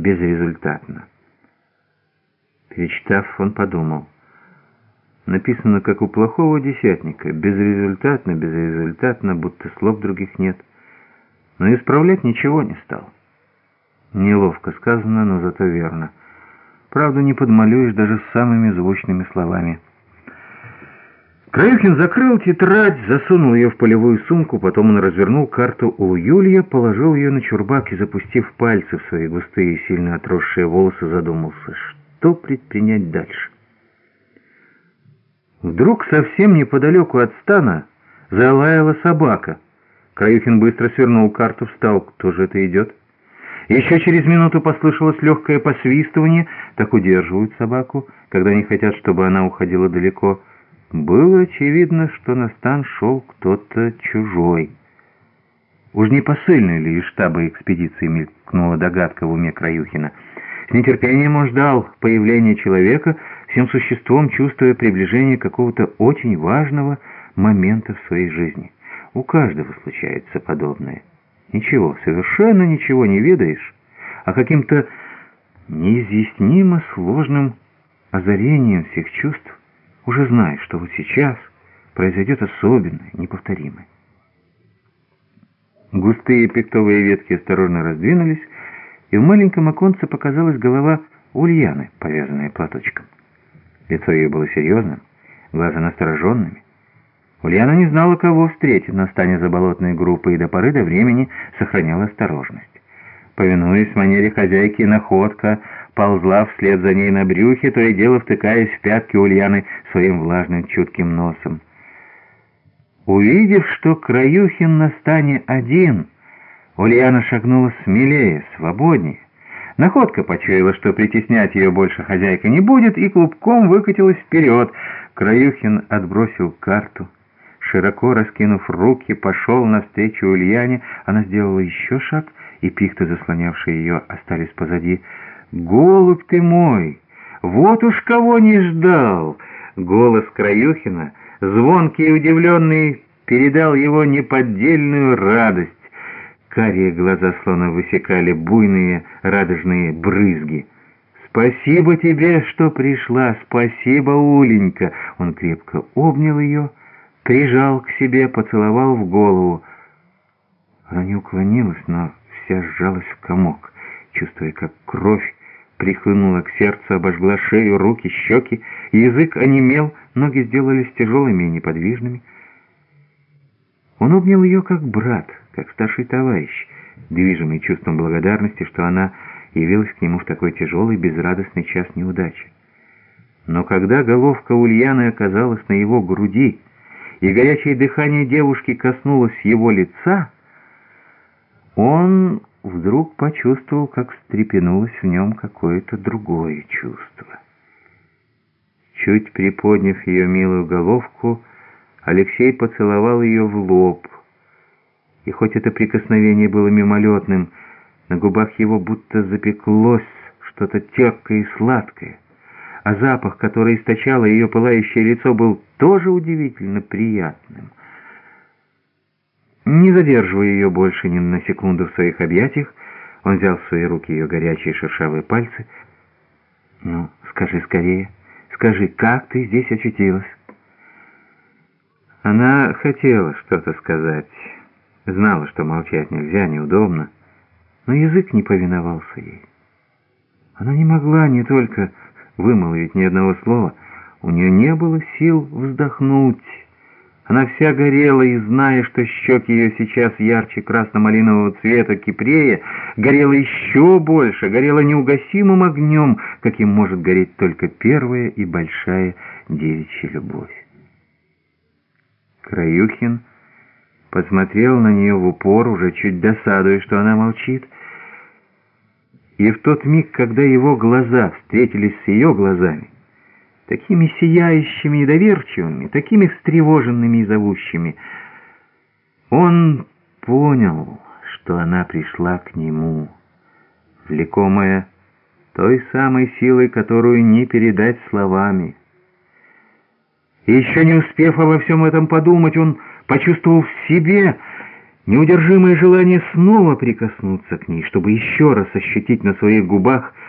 безрезультатно. Перечитав, он подумал. Написано, как у плохого десятника. Безрезультатно, безрезультатно, будто слов других нет. Но исправлять ничего не стал. Неловко сказано, но зато верно. Правду не подмалюешь даже самыми звучными словами. Краюхин закрыл тетрадь, засунул ее в полевую сумку, потом он развернул карту у Юлия, положил ее на чурбак и, запустив пальцы в свои густые и сильно отросшие волосы, задумался, что предпринять дальше. Вдруг совсем неподалеку от стана залаяла собака. Краюхин быстро свернул карту, встал. Кто же это идет? Еще через минуту послышалось легкое посвистывание. Так удерживают собаку, когда не хотят, чтобы она уходила далеко. Было очевидно, что на стан шел кто-то чужой. Уж не посыльный ли из штаба экспедиции мелькнула догадка в уме Краюхина. С нетерпением он ждал появления человека, всем существом чувствуя приближение какого-то очень важного момента в своей жизни. У каждого случается подобное. Ничего, совершенно ничего не ведаешь, а каким-то неизъяснимо сложным озарением всех чувств уже знаешь, что вот сейчас произойдет особенное, неповторимое. Густые пиктовые ветки осторожно раздвинулись, и в маленьком оконце показалась голова Ульяны, повязанная платочком. Лицо ее было серьезным, глаза настороженными. Ульяна не знала, кого встретить на стане заболотной группы, и до поры до времени сохраняла осторожность. Повинуясь манере хозяйки, находка ползла вслед за ней на брюхе, то и дело втыкаясь в пятки Ульяны своим влажным чутким носом. Увидев, что Краюхин на стане один, Ульяна шагнула смелее, свободнее. Находка почуяла, что притеснять ее больше хозяйка не будет, и клубком выкатилась вперед. Краюхин отбросил карту. Широко раскинув руки, пошел навстречу Ульяне. Она сделала еще шаг, и пихты, заслонявшие ее, остались позади. «Голубь ты мой! Вот уж кого не ждал!» Голос Краюхина, звонкий и удивленный, передал его неподдельную радость. Карие глаза словно высекали буйные радужные брызги. «Спасибо тебе, что пришла! Спасибо, Уленька!» Он крепко обнял ее, прижал к себе, поцеловал в голову. Она не уклонилась, но вся сжалась в комок, чувствуя, как кровь прихлынула к сердцу, обожгла шею, руки, щеки, язык онемел, ноги сделались тяжелыми и неподвижными. Он обнял ее как брат, как старший товарищ, движимый чувством благодарности, что она явилась к нему в такой тяжелый, безрадостный час неудачи. Но когда головка Ульяны оказалась на его груди, и горячее дыхание девушки коснулось его лица, он вдруг почувствовал, как встрепенулось в нем какое-то другое чувство. Чуть приподняв ее милую головку, Алексей поцеловал ее в лоб. И хоть это прикосновение было мимолетным, на губах его будто запеклось что-то терпкое и сладкое, а запах, который источало ее пылающее лицо, был тоже удивительно приятным. Не задерживая ее больше ни на секунду в своих объятиях, он взял в свои руки ее горячие шершавые пальцы. «Ну, скажи скорее, скажи, как ты здесь очутилась?» Она хотела что-то сказать, знала, что молчать нельзя, неудобно, но язык не повиновался ей. Она не могла не только вымолвить ни одного слова, у нее не было сил вздохнуть. Она вся горела, и, зная, что щеки ее сейчас ярче красно-малинового цвета кипрея, горела еще больше, горела неугасимым огнем, каким может гореть только первая и большая девичья любовь. Краюхин посмотрел на нее в упор, уже чуть досадуя, что она молчит. И в тот миг, когда его глаза встретились с ее глазами, такими сияющими и доверчивыми, такими встревоженными и зовущими, он понял, что она пришла к нему, влекомая той самой силой, которую не передать словами. И еще не успев обо всем этом подумать, он почувствовал в себе Неудержимое желание снова прикоснуться к ней, чтобы еще раз ощутить на своих губах